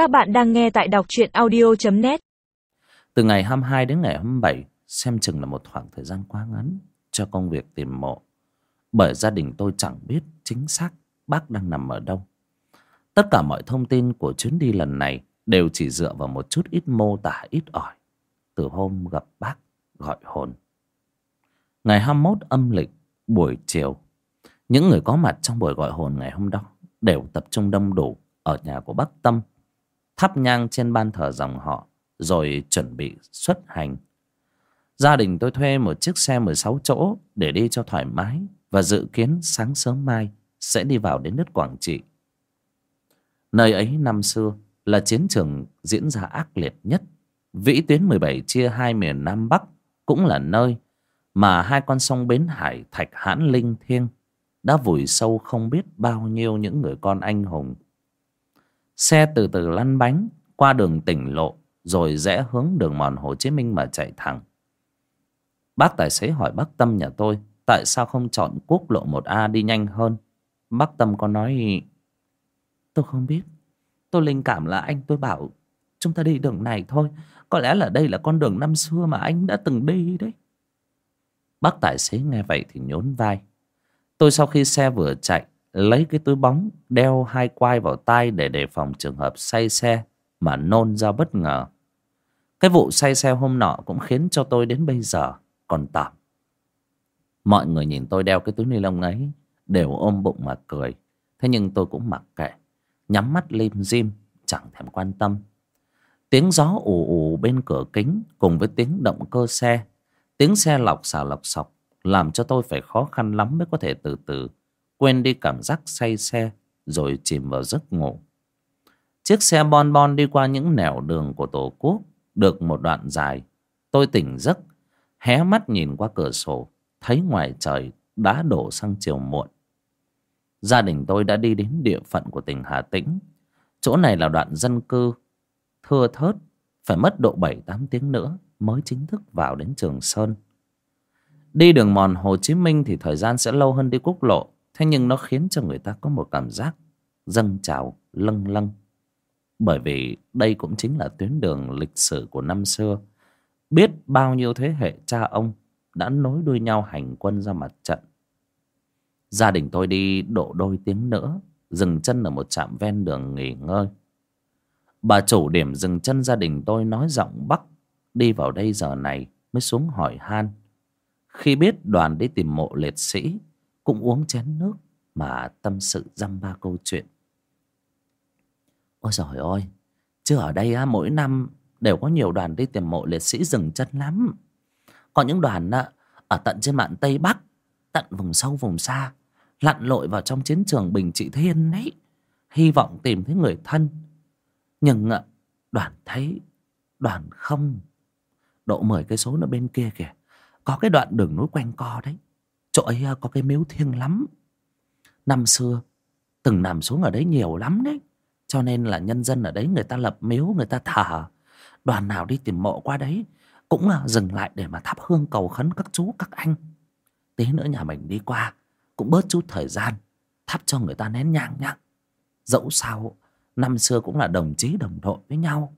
Các bạn đang nghe tại đọc truyện audio.net Từ ngày 22 đến ngày 27 Xem chừng là một khoảng thời gian quá ngắn Cho công việc tìm mộ. Bởi gia đình tôi chẳng biết chính xác Bác đang nằm ở đâu. Tất cả mọi thông tin của chuyến đi lần này Đều chỉ dựa vào một chút ít mô tả ít ỏi. Từ hôm gặp bác, gọi hồn. Ngày 21 âm lịch, Buổi chiều, Những người có mặt trong buổi gọi hồn ngày hôm đó Đều tập trung đông đủ Ở nhà của bác Tâm thắp nhang trên ban thờ dòng họ, rồi chuẩn bị xuất hành. Gia đình tôi thuê một chiếc xe 16 chỗ để đi cho thoải mái và dự kiến sáng sớm mai sẽ đi vào đến đất Quảng Trị. Nơi ấy năm xưa là chiến trường diễn ra ác liệt nhất. Vĩ tuyến 17 chia hai miền Nam Bắc cũng là nơi mà hai con sông Bến Hải, Thạch Hãn, Linh Thiêng đã vùi sâu không biết bao nhiêu những người con anh hùng Xe từ từ lăn bánh qua đường tỉnh lộ, rồi rẽ hướng đường mòn Hồ Chí Minh mà chạy thẳng. Bác tài xế hỏi bác Tâm nhà tôi, tại sao không chọn quốc lộ 1A đi nhanh hơn. Bác Tâm có nói, tôi không biết. Tôi linh cảm là anh, tôi bảo chúng ta đi đường này thôi. Có lẽ là đây là con đường năm xưa mà anh đã từng đi đấy. Bác tài xế nghe vậy thì nhốn vai. Tôi sau khi xe vừa chạy lấy cái túi bóng, đeo hai quai vào tay để đề phòng trường hợp say xe mà nôn ra bất ngờ. Cái vụ say xe hôm nọ cũng khiến cho tôi đến bây giờ còn tạm. Mọi người nhìn tôi đeo cái túi ni lông ấy, đều ôm bụng mà cười. Thế nhưng tôi cũng mặc kệ, nhắm mắt lim dim, chẳng thèm quan tâm. Tiếng gió ù ù bên cửa kính cùng với tiếng động cơ xe. Tiếng xe lọc xà lọc sọc làm cho tôi phải khó khăn lắm mới có thể từ từ quên đi cảm giác say xe, rồi chìm vào giấc ngủ. Chiếc xe bon bon đi qua những nẻo đường của tổ quốc, được một đoạn dài. Tôi tỉnh giấc, hé mắt nhìn qua cửa sổ, thấy ngoài trời đã đổ sang chiều muộn. Gia đình tôi đã đi đến địa phận của tỉnh hà tĩnh. Chỗ này là đoạn dân cư, thưa thớt, phải mất độ bảy, tám tiếng nữa mới chính thức vào đến trường sơn. Đi đường mòn hồ chí minh thì thời gian sẽ lâu hơn đi quốc lộ. Thế nhưng nó khiến cho người ta có một cảm giác dâng trào lâng lâng. Bởi vì đây cũng chính là tuyến đường lịch sử của năm xưa. Biết bao nhiêu thế hệ cha ông đã nối đuôi nhau hành quân ra mặt trận. Gia đình tôi đi độ đôi tiếng nữa, dừng chân ở một trạm ven đường nghỉ ngơi. Bà chủ điểm dừng chân gia đình tôi nói giọng Bắc đi vào đây giờ này mới xuống hỏi han. Khi biết đoàn đi tìm mộ liệt sĩ cũng uống chén nước mà tâm sự dăm ba câu chuyện. Ôi giời ơi chứ ở đây á mỗi năm đều có nhiều đoàn đi tìm mộ liệt sĩ dừng chân lắm. Có những đoàn á, ở tận trên mạn tây bắc tận vùng sâu vùng xa lặn lội vào trong chiến trường bình trị thiên ấy hy vọng tìm thấy người thân. Nhưng đoàn thấy đoàn không. Độ mười cây số nữa bên kia kìa có cái đoạn đường núi quanh co đấy chỗ ấy à, có cái miếu thiêng lắm. Năm xưa, từng nằm xuống ở đấy nhiều lắm đấy. Cho nên là nhân dân ở đấy, người ta lập miếu, người ta thờ. Đoàn nào đi tìm mộ qua đấy, cũng à, dừng lại để mà thắp hương cầu khấn các chú, các anh. Tí nữa nhà mình đi qua, cũng bớt chút thời gian, thắp cho người ta nén nhang nhá. Dẫu sao, năm xưa cũng là đồng chí đồng đội với nhau.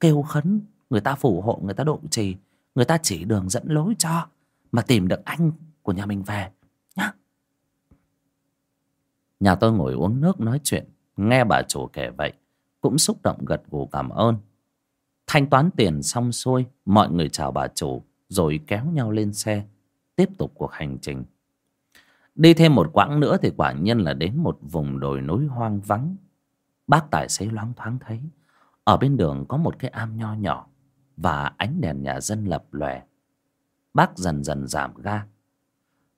Kêu khấn, người ta phù hộ, người ta độ trì, người ta chỉ đường dẫn lối cho, mà tìm được anh của nhà mình về, nhá. Nhà tôi ngồi uống nước nói chuyện, nghe bà chủ kể vậy, cũng xúc động gật gù cảm ơn. Thanh toán tiền xong xuôi, mọi người chào bà chủ, rồi kéo nhau lên xe, tiếp tục cuộc hành trình. Đi thêm một quãng nữa thì quả nhiên là đến một vùng đồi núi hoang vắng. Bác tài xế loáng thoáng thấy, ở bên đường có một cái am nho nhỏ và ánh đèn nhà dân lập lòe. Bác dần dần giảm ga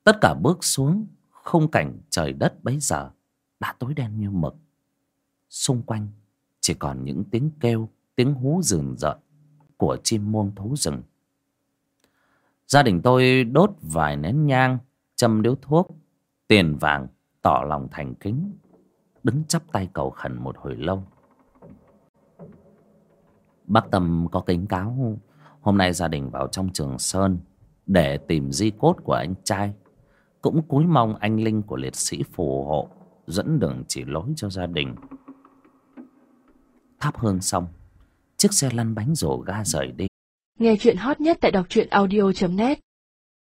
tất cả bước xuống khung cảnh trời đất bấy giờ đã tối đen như mực. Xung quanh chỉ còn những tiếng kêu, tiếng hú rừng rợn của chim muông thú rừng. Gia đình tôi đốt vài nén nhang, châm điếu thuốc, tiền vàng, tỏ lòng thành kính, đứng chắp tay cầu khẩn một hồi lâu. Bác tâm có kính cáo, hôm nay gia đình vào trong trường sơn để tìm di cốt của anh trai cũng cúi mong anh linh của liệt sĩ phù hộ, dẫn đường chỉ lối cho gia đình. Thắp hương xong, chiếc xe lăn bánh rổ ga rời đi. Nghe chuyện hot nhất tại đọc truyện audio.net